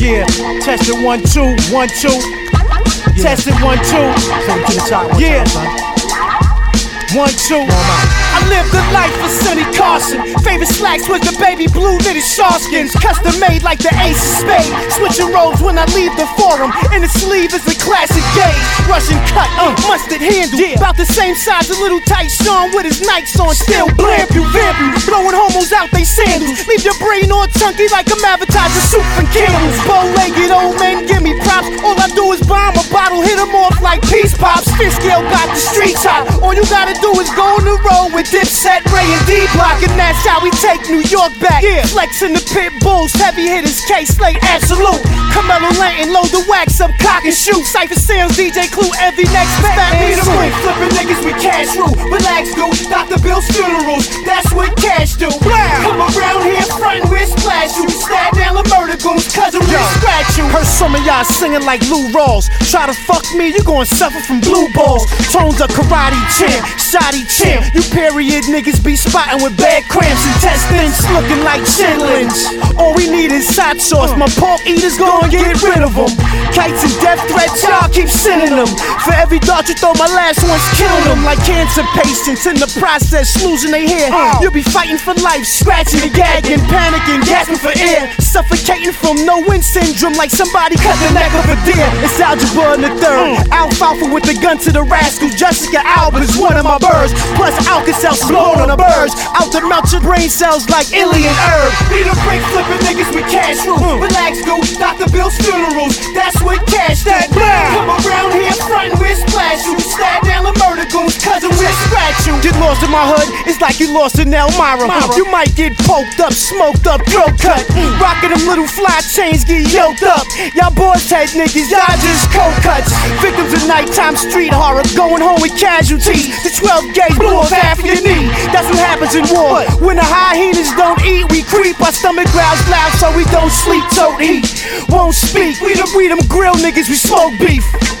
Yeah, test it one, two, one, two. Test it one, two. Take it to the top. One Yeah. time. One, two. I lived the life of Sonny Carson. Favorite slacks was the baby blue knitted Sharkskins. Custom made like the ace of spades. Switching roles when I leave the forum. And the sleeve is a classic gauge. Russian cut, uh, mustard handle. About the same size a little tight Sean with his Nikes on. Still blamp you, vamp you. Out they sandals. Leave your brain all chunky like I'm advertising soup and candles. Bow legged old men give me props. All I do is bomb a bottle, hit 'em off like peace pops. Fishscale got the streets hot. All you gotta do is go on the road with Dipset, Ray, and D Block, and that's how we take New York back. Yeah. Flexing the pit bulls, heavy hitters, Kay Slay, absolute. Carmelo Lantin, load the wax up, cock and shoot. Cipha Sounds, DJ Clue, every next fat me the ring. Flipping niggas with cash rule. Relax, dude. Dr. Bill's funerals, frontin' with splash you. Stab down the goons, cousin, we scratch you. Heard some of y'all singing like Lou Rawls. Try to fuck me, you gon' suffer from blue balls. Tones a karate champ, shoddy champ. You period niggas be spotting with bad cramps. Intestines looking like chitlins. All we need is hot sauce. My pork eaters gon' get rid of them. Kites and death threats, y'all keep sending them. For every dart you throw, my last one's killing them. Like cancer patients in the process, losing their hair. Oh. You'll be fighting for life, scratching and gagging, panicking, gasping for air. Suffocating from no wind syndrome, like somebody cut the neck of a deer. It's algebra in the third. Mm. Alfalfa with the gun to the rascal. Jessica Alba is one of my birds. Plus, Alka-Seltz blowing on the birds. Out to melt your brain cells like alien herb. Be the break flipping niggas with cash room. Relax, go. Dr. Bill's funerals. That's what cash that. Come around here, frontin' with splash you. Stab down the murder goons, cousin, we'll scratch you. Get lost in my hood, it's like you lost in Elmira. You might get poked up, smoked up, throat cut. Rockin' them little fly chains, get yoked up. Y'all boys head niggas, y'all just cold cuts. Nighttime street horror, going home with casualties. The 12 gauge off half of your knee. That's what happens in war. When the hyenas don't eat, we creep. Our stomach growls loud so we don't sleep. Don't eat, won't speak. We them, we them grill niggas, we smoke beef.